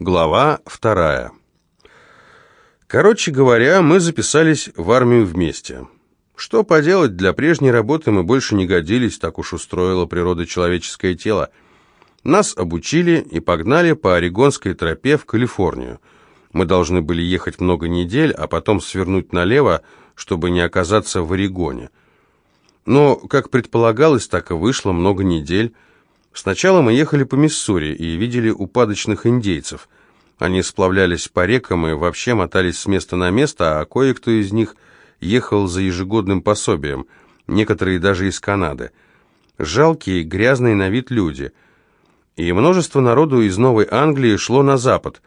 Глава вторая. Короче говоря, мы записались в армию вместе. Что поделать, для прежней работы мы больше не годились, так уж устроила природа человеческое тело. Нас обучили и погнали по Орегонской тропе в Калифорнию. Мы должны были ехать много недель, а потом свернуть налево, чтобы не оказаться в Орегоне. Но, как предполагалось, так и вышло много недель. Сначала мы ехали по Миссури и видели упадочных индейцев. Они сплавлялись по рекам и вообще мотались с места на место, а кое-кто из них ехал за ежегодным пособием, некоторые даже из Канады. Жалкие, грязные на вид люди. И множество народу из Новой Англии шло на запад.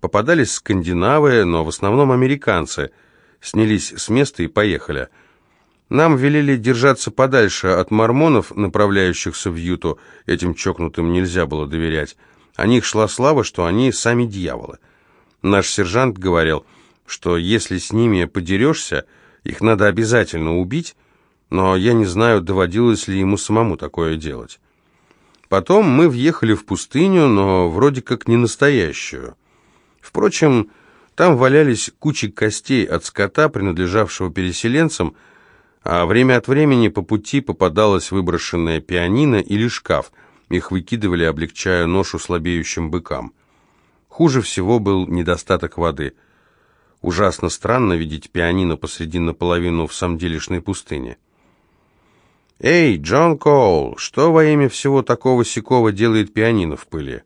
Попадались скандинавы, но в основном американцы. Снялись с места и поехали – нам велели держаться подальше от мормонов, направляющихся в Юту. Этим чокнутым нельзя было доверять. О них шла слава, что они сами дьяволы. Наш сержант говорил, что если с ними подерешься, их надо обязательно убить, но я не знаю, доводилось ли ему самому такое делать. Потом мы въехали в пустыню, но вроде как не настоящую. Впрочем, там валялись кучи костей от скота, принадлежавшего переселенцам, а время от времени по пути попадалось выброшенное пианино или шкаф. Их выкидывали, облегчая ношу слабеющим быкам. Хуже всего был недостаток воды. Ужасно странно видеть пианино посреди наполовину в самделишной пустыне. «Эй, Джон Коул, что во имя всего такого сякого делает пианино в пыли?»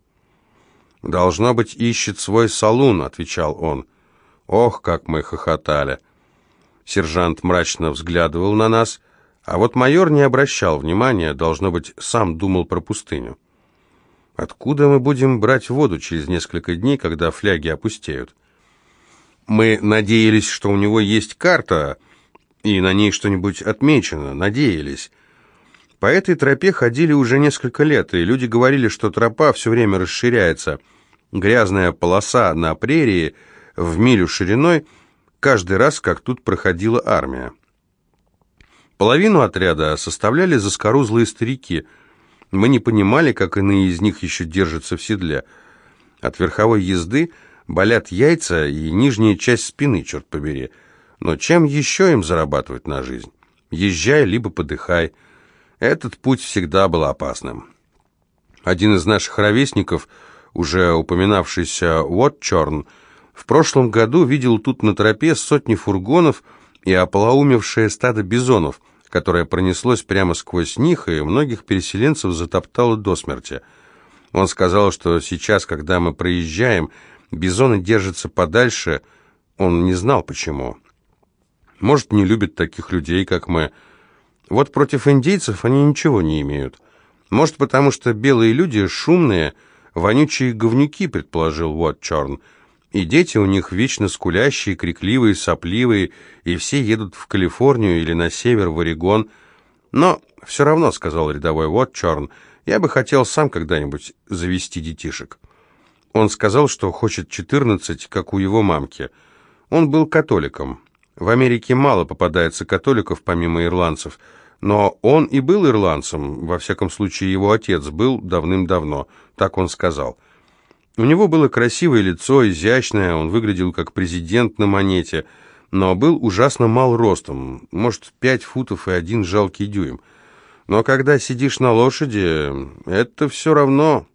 «Должно быть, ищет свой салун», — отвечал он. «Ох, как мы хохотали!» Сержант мрачно взглядывал на нас, а вот майор не обращал внимания, должно быть, сам думал про пустыню. Откуда мы будем брать воду через несколько дней, когда фляги опустеют? Мы надеялись, что у него есть карта, и на ней что-нибудь отмечено, надеялись. По этой тропе ходили уже несколько лет, и люди говорили, что тропа все время расширяется. Грязная полоса на прерии в милю шириной – каждый раз, как тут проходила армия. Половину отряда составляли заскорузлые старики. Мы не понимали, как иные из них еще держатся в седле. От верховой езды болят яйца и нижняя часть спины, черт побери. Но чем еще им зарабатывать на жизнь? Езжай, либо подыхай. Этот путь всегда был опасным. Один из наших ровесников, уже упоминавшийся Уотчорн, в прошлом году видел тут на тропе сотни фургонов и ополоумевшее стадо бизонов, которое пронеслось прямо сквозь них, и многих переселенцев затоптало до смерти. Он сказал, что сейчас, когда мы проезжаем, бизоны держатся подальше, он не знал почему. Может, не любят таких людей, как мы. Вот против индейцев они ничего не имеют. Может, потому что белые люди шумные, вонючие говнюки, предположил Вот Черн. И дети у них вечно скулящие, крикливые, сопливые, и все едут в Калифорнию или на север, в Орегон. Но все равно, сказал рядовой Уотчорн, я бы хотел сам когда-нибудь завести детишек. Он сказал, что хочет 14, как у его мамки. Он был католиком. В Америке мало попадается католиков, помимо ирландцев, но он и был ирландцем, во всяком случае его отец был давным-давно, так он сказал. У него было красивое лицо, изящное, он выглядел как президент на монете, но был ужасно мал ростом, может, пять футов и один жалкий дюйм. Но когда сидишь на лошади, это все равно.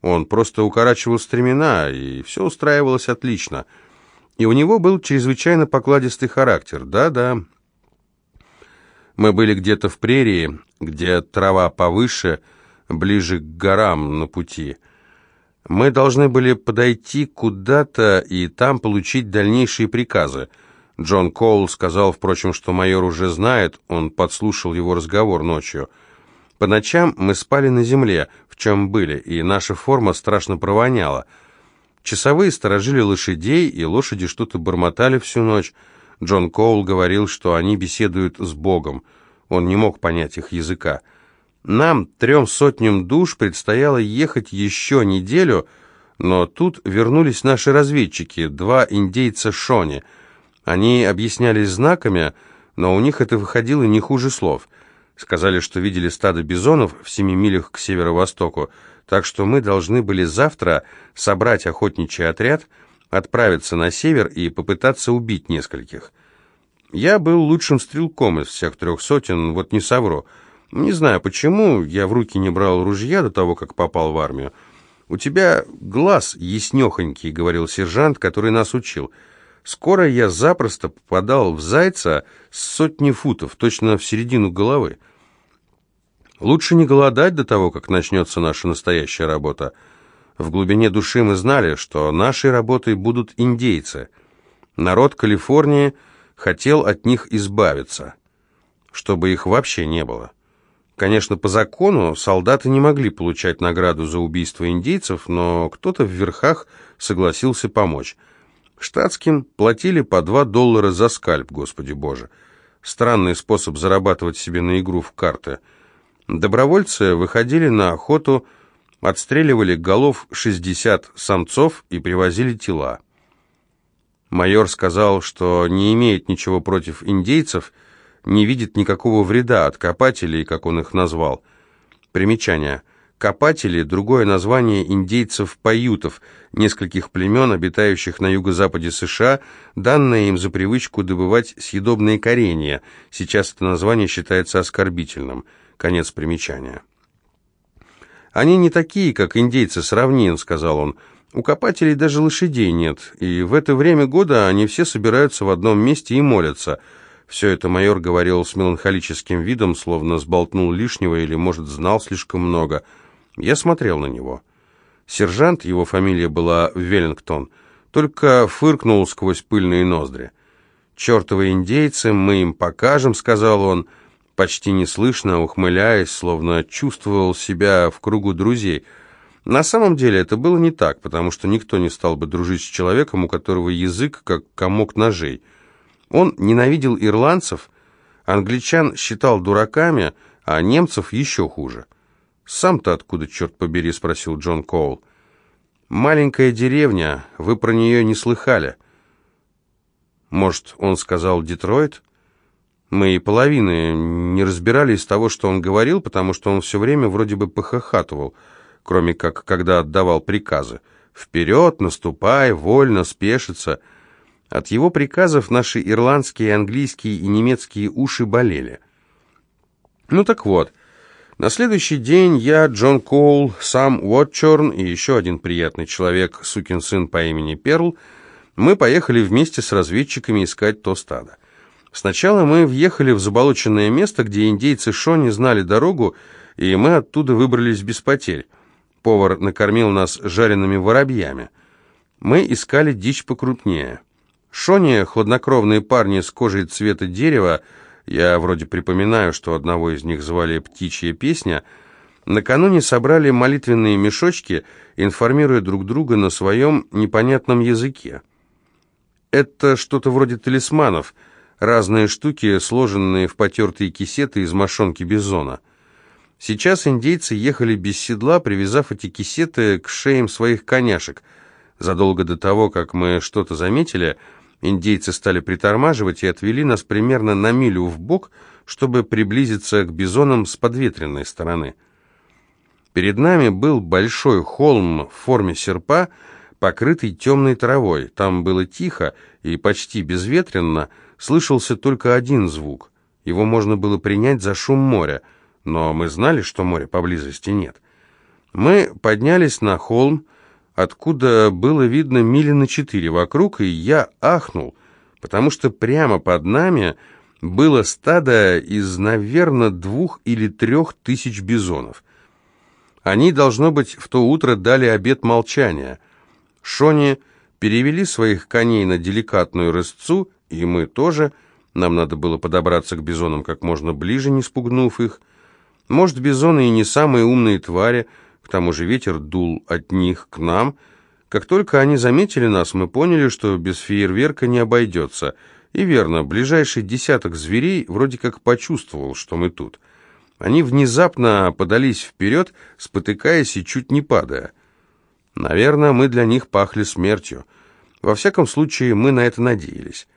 Он просто укорачивал стремена, и все устраивалось отлично. И у него был чрезвычайно покладистый характер, да-да. Мы были где-то в прерии, где трава повыше, ближе к горам на пути – мы должны были подойти куда-то и там получить дальнейшие приказы. Джон Коул сказал, впрочем, что майор уже знает, он подслушал его разговор ночью. По ночам мы спали на земле, в чем были, и наша форма страшно провоняла. Часовые сторожили лошадей, и лошади что-то бормотали всю ночь. Джон Коул говорил, что они беседуют с Богом. Он не мог понять их языка. Нам, трем сотням душ, предстояло ехать еще неделю, но тут вернулись наши разведчики, два индейца Шони. Они объяснялись знаками, но у них это выходило не хуже слов. Сказали, что видели стадо бизонов в семи милях к северо-востоку. так что мы должны были завтра собрать охотничий отряд, отправиться на север и попытаться убить нескольких. Я был лучшим стрелком из всех трех сотен, вот не совру. Не знаю почему, я в руки не брал ружья до того, как попал в армию. «У тебя глаз яснехонький», — говорил сержант, который нас учил. «Скоро я запросто попадал в зайца с сотни футов, точно в середину головы. Лучше не голодать до того, как начнется наша настоящая работа. В глубине души мы знали, что нашей работой будут индейцы. Народ Калифорнии хотел от них избавиться, чтобы их вообще не было». Конечно, по закону солдаты не могли получать награду за убийство индейцев, но кто-то в верхах согласился помочь. Штатским платили по 2 доллара за скальп, господи боже. Странный способ зарабатывать себе на игру в карты. Добровольцы выходили на охоту, отстреливали голов 60 самцов и привозили тела. Майор сказал, что не имеет ничего против индейцев, не видит никакого вреда от копателей, как он их назвал. Примечание. Копатели – другое название индейцев-паютов, нескольких племен, обитающих на юго-западе США, данное им за привычку добывать съедобные коренья. Сейчас это название считается оскорбительным. Конец примечания. «Они не такие, как индейцы с равнин», — сказал он. «У копателей даже лошадей нет, и в это время года они все собираются в одном месте и молятся». Все это майор говорил с меланхолическим видом, словно сболтнул лишнего или, может, знал слишком много. Я смотрел на него. Сержант, его фамилия была Веллингтон, только фыркнул сквозь пыльные ноздри. «Чертовы индейцы, мы им покажем», — сказал он, почти неслышно, ухмыляясь, словно чувствовал себя в кругу друзей. На самом деле это было не так, потому что никто не стал бы дружить с человеком, у которого язык как комок ножей — он ненавидел ирландцев, англичан считал дураками, а немцев еще хуже. «Сам-то откуда, черт побери?» — спросил Джон Коул. «Маленькая деревня, вы про нее не слыхали». «Может, он сказал Детройт?» Мы и половины не разбирали из того, что он говорил, потому что он все время вроде бы похохатывал, кроме как когда отдавал приказы. «Вперед, наступай, вольно, спешиться». От его приказов наши ирландские, английские и немецкие уши болели. Ну так вот, на следующий день я, Джон Коул, сам Уотчорн и еще один приятный человек, сукин сын по имени Перл, мы поехали вместе с разведчиками искать то стадо. Сначала мы въехали в заболоченное место, где индейцы Шони знали дорогу, и мы оттуда выбрались без потерь. Повар накормил нас жареными воробьями. Мы искали дичь покрупнее. Шони, хладнокровные парни с кожей цвета дерева, я вроде припоминаю, что одного из них звали «Птичья песня», накануне собрали молитвенные мешочки, информируя друг друга на своем непонятном языке. Это что-то вроде талисманов, разные штуки, сложенные в потертые кисеты из мошонки бизона. Сейчас индейцы ехали без седла, привязав эти кисеты к шеям своих коняшек. Задолго до того, как мы что-то заметили – Индейцы стали притормаживать и отвели нас примерно на милю в бок, чтобы приблизиться к бизонам с подветренной стороны. Перед нами был большой холм в форме серпа, покрытый темной травой. Там было тихо и почти безветренно, слышался только один звук. Его можно было принять за шум моря, но мы знали, что моря поблизости нет. Мы поднялись на холм, откуда было видно мили на четыре вокруг, и я ахнул, потому что прямо под нами было стадо из, наверное, двух или трех тысяч бизонов. Они, должно быть, в то утро дали обет молчания. Шони перевели своих коней на деликатную рысцу, и мы тоже. Нам надо было подобраться к бизонам как можно ближе, не спугнув их. Может, бизоны и не самые умные твари, к тому же ветер дул от них к нам. Как только они заметили нас, мы поняли, что без фейерверка не обойдется. И верно, ближайший десяток зверей вроде как почувствовал, что мы тут. Они внезапно подались вперед, спотыкаясь и чуть не падая. Наверное, мы для них пахли смертью. Во всяком случае, мы на это надеялись.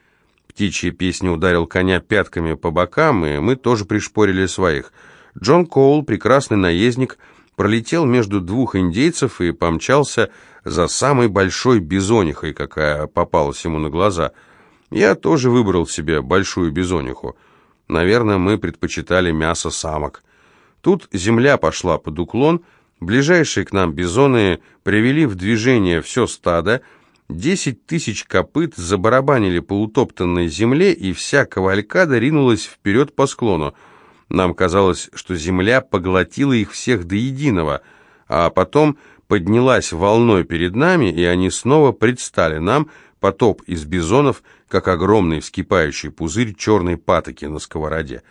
Птичья песня ударил коня пятками по бокам, и мы тоже пришпорили своих. Джон Коул, прекрасный наездник, пролетел между двух индейцев и помчался за самой большой бизонихой, какая попалась ему на глаза. Я тоже выбрал себе большую бизониху. Наверное, мы предпочитали мясо самок. Тут земля пошла под уклон, ближайшие к нам бизоны привели в движение все стадо, десять тысяч копыт забарабанили по утоптанной земле, и вся кавалькада ринулась вперед по склону. Нам казалось, что земля поглотила их всех до единого, а потом поднялась волной перед нами, и они снова предстали нам, потоп из бизонов, как огромный вскипающий пузырь черной патоки на сковороде.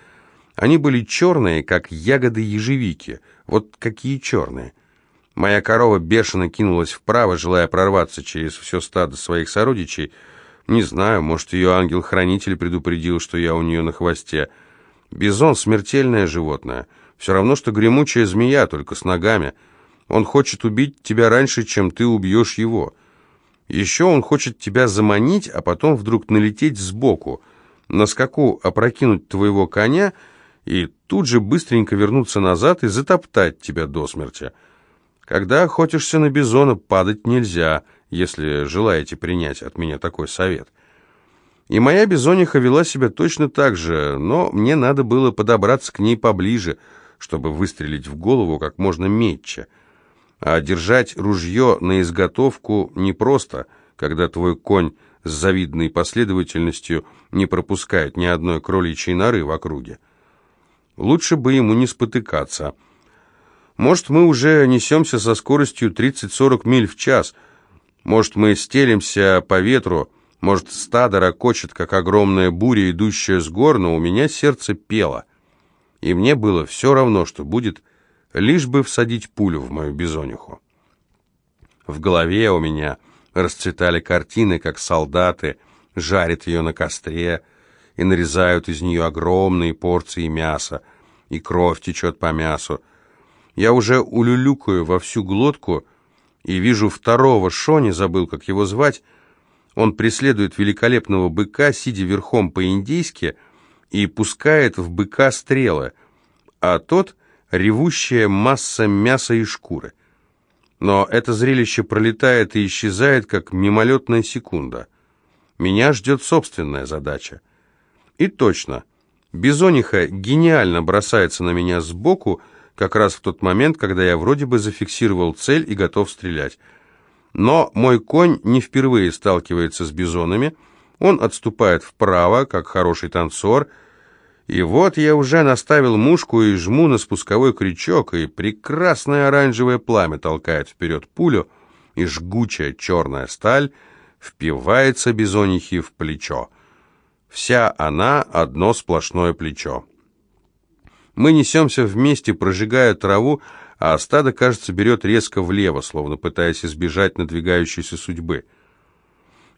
Они были черные, как ягоды ежевики, вот какие черные. Моя корова бешено кинулась вправо, желая прорваться через все стадо своих сородичей. Не знаю, может, ее ангел-хранитель предупредил, что я у нее на хвосте — Бизон — смертельное животное. Все равно, что гремучая змея, только с ногами. Он хочет убить тебя раньше, чем ты убьешь его. Еще он хочет тебя заманить, а потом вдруг налететь сбоку, на скаку опрокинуть твоего коня и тут же быстренько вернуться назад и затоптать тебя до смерти. Когда охотишься на бизона, падать нельзя, если желаете принять от меня такой совет». И моя бизониха вела себя точно так же, но мне надо было подобраться к ней поближе, чтобы выстрелить в голову как можно метче. А держать ружье на изготовку непросто, когда твой конь с завидной последовательностью не пропускает ни одной кроличьей норы в округе. Лучше бы ему не спотыкаться. Может, мы уже несемся со скоростью 30-40 миль в час. Может, мы стелимся по ветру, может, стадо ракочет, как огромная буря, идущая с гор, но у меня сердце пело. И мне было все равно, что будет, лишь бы всадить пулю в мою бизониху. В голове у меня расцветали картины, как солдаты жарят ее на костре и нарезают из нее огромные порции мяса, и кровь течет по мясу. Я уже улюлюкаю во всю глотку и вижу второго Шони, забыл, как его звать, он преследует великолепного быка, сидя верхом по-индейски, и пускает в быка стрелы, а тот — ревущая масса мяса и шкуры. Но это зрелище пролетает и исчезает, как мимолетная секунда. Меня ждет собственная задача. И точно, Бизониха гениально бросается на меня сбоку, как раз в тот момент, когда я вроде бы зафиксировал цель и готов стрелять. Но мой конь не впервые сталкивается с бизонами, он отступает вправо, как хороший танцор, и вот я уже наставил мушку и жму на спусковой крючок, и прекрасное оранжевое пламя толкает вперед пулю, и жгучая черная сталь впивается бизонихи в плечо. Вся она — одно сплошное плечо. Мы несемся вместе, прожигая траву, а стадо, кажется, берет резко влево, словно пытаясь избежать надвигающейся судьбы.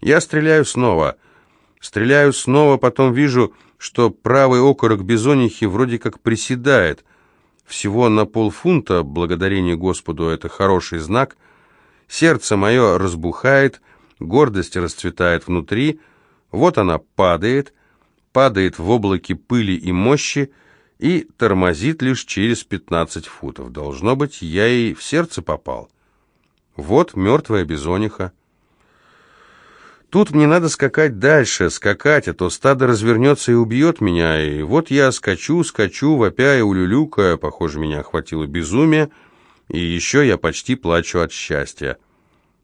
Я стреляю снова. Стреляю снова, потом вижу, что правый окорок бизонихи вроде как приседает. Всего на полфунта, благодарение Господу, это хороший знак. Сердце мое разбухает, гордость расцветает внутри. Вот она падает, падает в облаке пыли и мощи, и тормозит лишь через 15 футов. Должно быть, я ей в сердце попал. Вот мертвая бизониха. Тут мне надо скакать дальше, скакать, а то стадо развернется и убьет меня. И вот я скачу, скачу, вопя и улюлюкая, похоже, меня охватило безумие, и еще я почти плачу от счастья.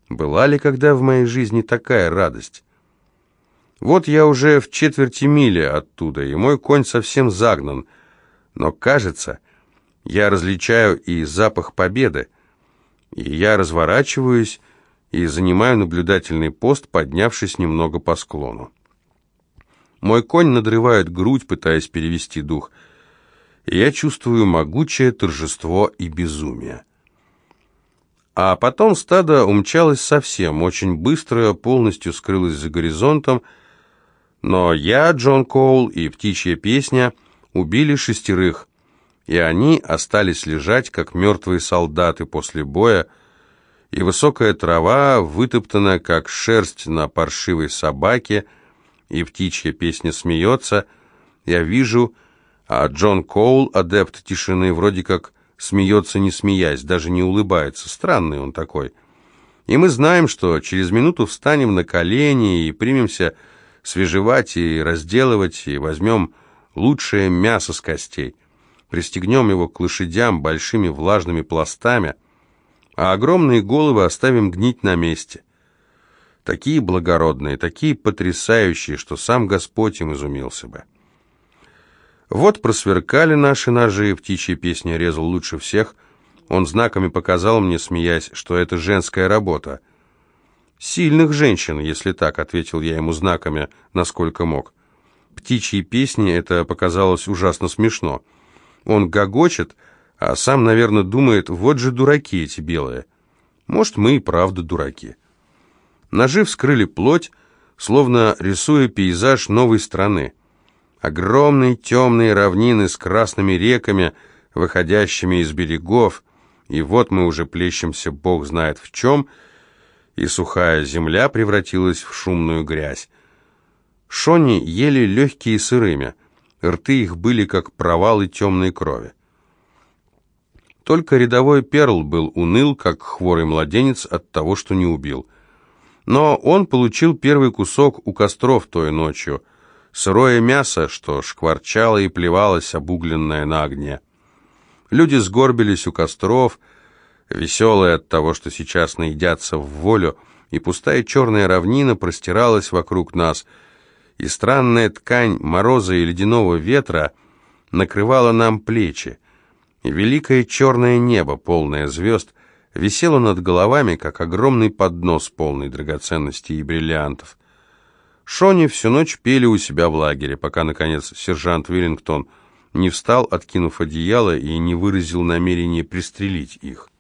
Была ли когда в моей жизни такая радость? Вот я уже в четверти мили оттуда, и мой конь совсем загнан — но, кажется, я различаю и запах победы, и я разворачиваюсь и занимаю наблюдательный пост, поднявшись немного по склону. Мой конь надрывает грудь, пытаясь перевести дух, и я чувствую могучее торжество и безумие. А потом стадо умчалось совсем, очень быстро, полностью скрылось за горизонтом, но я, Джон Коул и птичья песня — убили шестерых, и они остались лежать, как мертвые солдаты после боя, и высокая трава, вытоптанная, как шерсть на паршивой собаке, и птичья песня смеется, я вижу, а Джон Коул, адепт тишины, вроде как смеется не смеясь, даже не улыбается. Странный он такой. И мы знаем, что через минуту встанем на колени и примемся свежевать и разделывать, и возьмем лучшее мясо с костей. Пристегнем его к лошадям большими влажными пластами, а огромные головы оставим гнить на месте. Такие благородные, такие потрясающие, что сам Господь им изумился бы. Вот просверкали наши ножи, птичья песня резал лучше всех. Он знаками показал мне, смеясь, что это женская работа. «Сильных женщин, если так», — ответил я ему знаками, насколько мог. Птичьи песни это показалось ужасно смешно. Он гогочет, а сам, наверное, думает, вот же дураки эти белые. Может, мы и правда дураки. Ножи вскрыли плоть, словно рисуя пейзаж новой страны. Огромные темные равнины с красными реками, выходящими из берегов, и вот мы уже плещемся бог знает в чем, и сухая земля превратилась в шумную грязь. Шони ели легкие сырыми, рты их были как провалы темной крови. Только рядовой Перл был уныл, как хворый младенец от того, что не убил. Но он получил первый кусок у костров той ночью – сырое мясо, что шкварчало и плевалось, обугленное на огне. Люди сгорбились у костров, веселые от того, что сейчас наедятся в волю, и пустая черная равнина простиралась вокруг нас, и странная ткань мороза и ледяного ветра накрывала нам плечи, великое черное небо, полное звезд, висело над головами, как огромный поднос, полный драгоценностей и бриллиантов. Шони всю ночь пели у себя в лагере, пока, наконец, сержант Виллингтон не встал, откинув одеяло, и не выразил намерения пристрелить их.